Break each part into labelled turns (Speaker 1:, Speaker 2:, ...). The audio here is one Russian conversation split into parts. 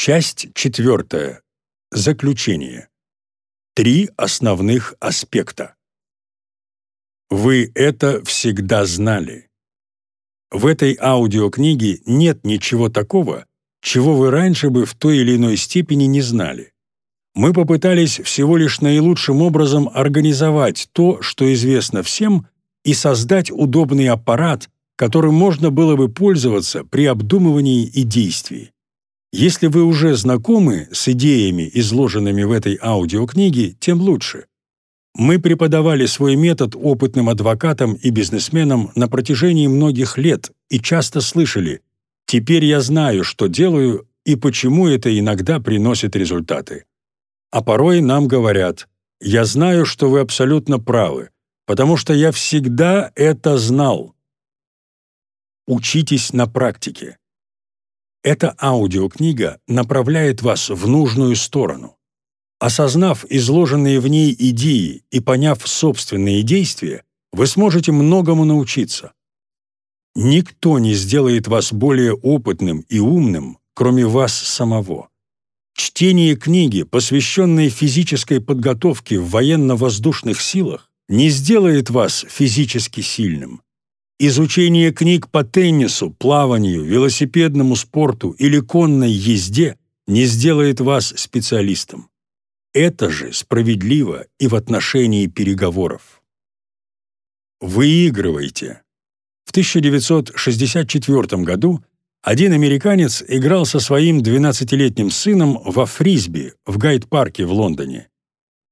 Speaker 1: Часть четвертая. Заключение. Три основных аспекта. Вы это всегда знали. В этой аудиокниге нет ничего такого, чего вы раньше бы в той или иной степени не знали. Мы попытались всего лишь наилучшим образом организовать то, что известно всем, и создать удобный аппарат, которым можно было бы пользоваться при обдумывании и действии. Если вы уже знакомы с идеями, изложенными в этой аудиокниге, тем лучше. Мы преподавали свой метод опытным адвокатам и бизнесменам на протяжении многих лет и часто слышали «теперь я знаю, что делаю и почему это иногда приносит результаты». А порой нам говорят «я знаю, что вы абсолютно правы, потому что я всегда это знал». Учитесь на практике. Эта аудиокнига направляет вас в нужную сторону. Осознав изложенные в ней идеи и поняв собственные действия, вы сможете многому научиться. Никто не сделает вас более опытным и умным, кроме вас самого. Чтение книги, посвященной физической подготовке в военно-воздушных силах, не сделает вас физически сильным. Изучение книг по теннису, плаванию, велосипедному спорту или конной езде не сделает вас специалистом. Это же справедливо и в отношении переговоров. Выигрывайте. В 1964 году один американец играл со своим 12-летним сыном во фрисби в Гайд-парке в Лондоне.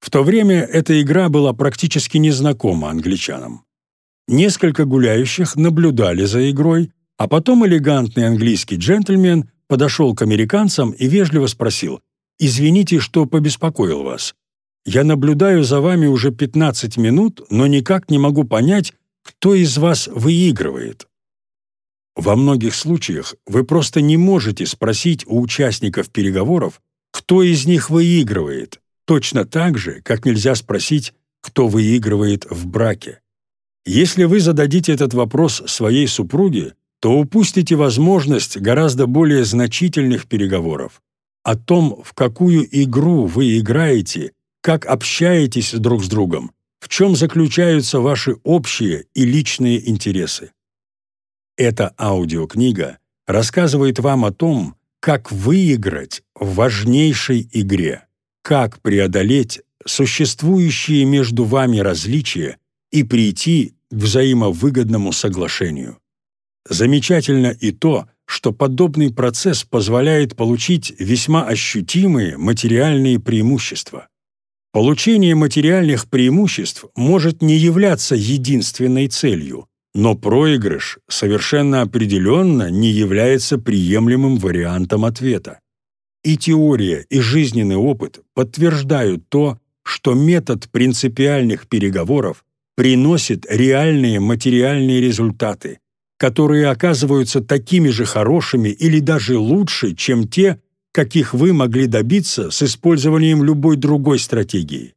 Speaker 1: В то время эта игра была практически незнакома англичанам. Несколько гуляющих наблюдали за игрой, а потом элегантный английский джентльмен подошел к американцам и вежливо спросил «Извините, что побеспокоил вас. Я наблюдаю за вами уже 15 минут, но никак не могу понять, кто из вас выигрывает». Во многих случаях вы просто не можете спросить у участников переговоров, кто из них выигрывает, точно так же, как нельзя спросить, кто выигрывает в браке. Если вы зададите этот вопрос своей супруге, то упустите возможность гораздо более значительных переговоров о том, в какую игру вы играете, как общаетесь друг с другом, в чем заключаются ваши общие и личные интересы. Эта аудиокнига рассказывает вам о том, как выиграть в важнейшей игре, как преодолеть существующие между вами различия и прийти взаимовыгодному соглашению. Замечательно и то, что подобный процесс позволяет получить весьма ощутимые материальные преимущества. Получение материальных преимуществ может не являться единственной целью, но проигрыш совершенно определенно не является приемлемым вариантом ответа. И теория, и жизненный опыт подтверждают то, что метод принципиальных переговоров приносит реальные материальные результаты, которые оказываются такими же хорошими или даже лучше, чем те, каких вы могли добиться с использованием любой другой стратегии.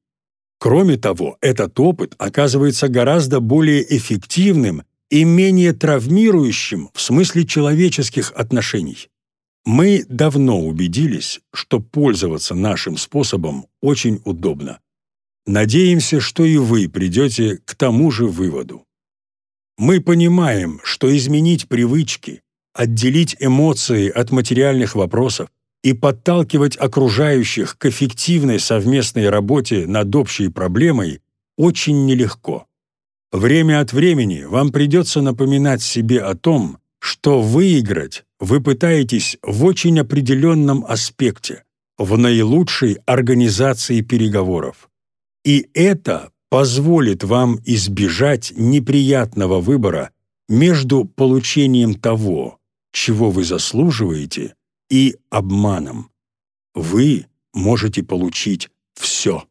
Speaker 1: Кроме того, этот опыт оказывается гораздо более эффективным и менее травмирующим в смысле человеческих отношений. Мы давно убедились, что пользоваться нашим способом очень удобно. Надеемся, что и вы придете к тому же выводу. Мы понимаем, что изменить привычки, отделить эмоции от материальных вопросов и подталкивать окружающих к эффективной совместной работе над общей проблемой очень нелегко. Время от времени вам придется напоминать себе о том, что выиграть вы пытаетесь в очень определенном аспекте, в наилучшей организации переговоров. И это позволит вам избежать неприятного выбора между получением того, чего вы заслуживаете, и обманом. Вы можете получить все.